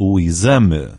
Łzemy